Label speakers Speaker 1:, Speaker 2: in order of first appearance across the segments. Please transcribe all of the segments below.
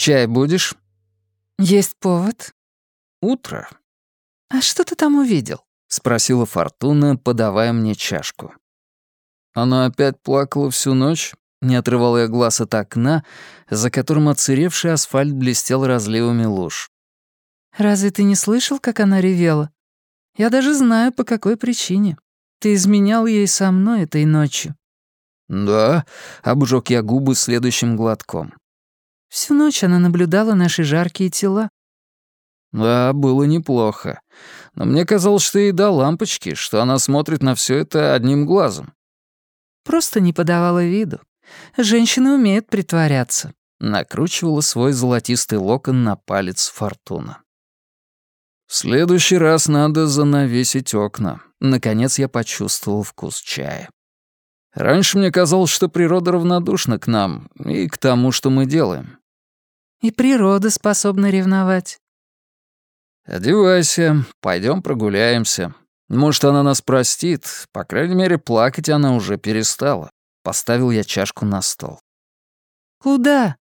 Speaker 1: Чай будешь?»
Speaker 2: «Есть повод».
Speaker 1: «Утро».
Speaker 2: «А что ты там увидел?»
Speaker 1: — спросила Фортуна, подавая мне чашку. Она опять плакала всю ночь, не отрывал я глаз от окна, за которым отсыревший асфальт блестел разливами луж.
Speaker 2: «Разве ты не слышал, как она ревела? Я даже знаю, по какой причине. Ты изменял ей со мной этой ночью».
Speaker 1: «Да», — обжег я губы следующим глотком.
Speaker 2: Всю ночь она наблюдала наши жаркие тела.
Speaker 1: Да, было неплохо. Но мне казалось, что ей до лампочки, что она смотрит на все это одним глазом.
Speaker 2: Просто не подавала виду. Женщины умеют притворяться.
Speaker 1: Накручивала свой золотистый локон на палец Фортуна. В следующий раз надо занавесить окна. Наконец я почувствовал вкус чая. Раньше мне казалось, что природа равнодушна к нам и к тому, что мы делаем.
Speaker 2: И природа способна ревновать.
Speaker 1: Одевайся, пойдем прогуляемся. Может, она нас простит. По крайней мере, плакать она уже перестала. Поставил я чашку на стол.
Speaker 2: «Куда?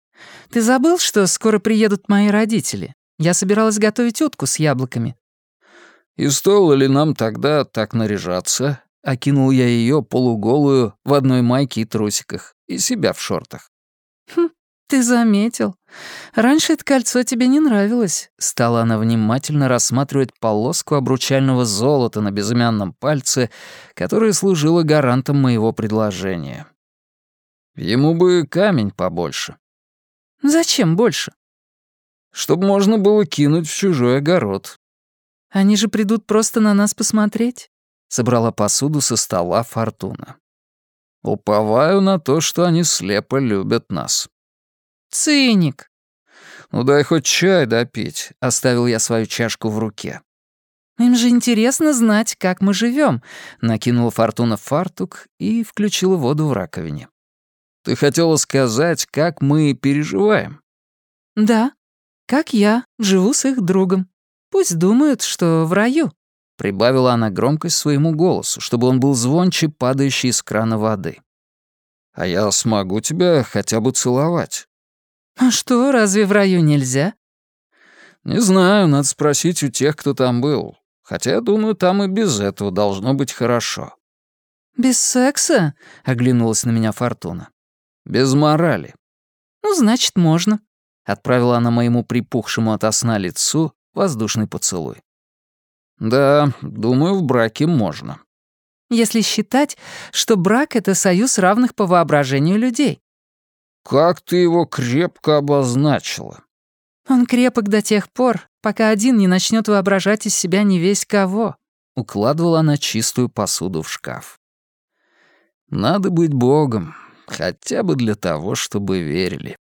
Speaker 2: Ты забыл, что скоро приедут мои родители? Я собиралась готовить утку с яблоками».
Speaker 1: «И стоило ли нам тогда так наряжаться?» Окинул я ее полуголую в одной майке и трусиках, и себя в шортах.
Speaker 2: «Хм, ты заметил. Раньше это кольцо тебе не нравилось». Стала она внимательно рассматривать полоску обручального золота на безымянном пальце, которая служила гарантом моего предложения. Ему бы камень побольше. «Зачем больше?»
Speaker 1: «Чтобы можно было кинуть в чужой огород».
Speaker 2: «Они же придут просто на нас посмотреть».
Speaker 1: Собрала посуду со стола Фортуна. «Уповаю на то, что они слепо любят нас».
Speaker 2: «Циник».
Speaker 1: «Ну дай хоть чай допить», — оставил я свою чашку в руке.
Speaker 2: «Им же интересно знать, как мы живем», — накинула Фортуна фартук и включила воду в раковине.
Speaker 1: «Ты хотела сказать, как мы переживаем?»
Speaker 2: «Да, как я живу с их другом. Пусть думают, что в раю».
Speaker 1: Прибавила она громкость своему голосу, чтобы он был звонче, падающий из крана воды. «А я смогу тебя хотя бы целовать».
Speaker 2: «А что, разве в раю нельзя?»
Speaker 1: «Не знаю, надо спросить у тех, кто там был. Хотя, я думаю, там и без этого должно быть хорошо».
Speaker 2: «Без секса?» — оглянулась на меня Фортуна.
Speaker 1: «Без морали».
Speaker 2: «Ну, значит, можно», —
Speaker 1: отправила она моему припухшему от сна лицу воздушный поцелуй. Да, думаю, в браке можно.
Speaker 2: Если считать, что брак — это союз равных по воображению людей.
Speaker 1: Как ты его крепко обозначила.
Speaker 2: Он крепок до тех пор, пока один не начнет воображать из себя не весь кого.
Speaker 1: Укладывала она чистую посуду в шкаф. Надо быть богом, хотя бы для того, чтобы верили.